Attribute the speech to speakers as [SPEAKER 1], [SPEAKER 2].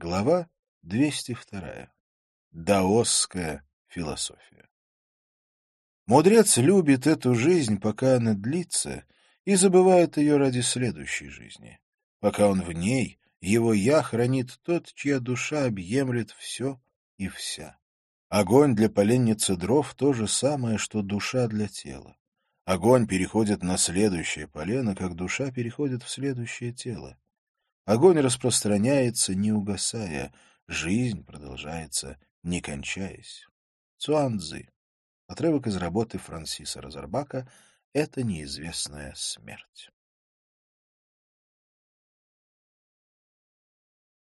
[SPEAKER 1] Глава 202. Даосская философия. Мудрец любит эту жизнь, пока она длится, и забывает ее ради следующей жизни. Пока он в ней, его «я» хранит тот, чья душа объемлет все и вся. Огонь для поленницы дров — то же самое, что душа для тела. Огонь переходит на следующее полено, как душа переходит в следующее тело. Огонь распространяется, не угасая, жизнь продолжается, не кончаясь. Цуанцзы. Отрывок из работы Франсиса Розарбака «Это неизвестная смерть».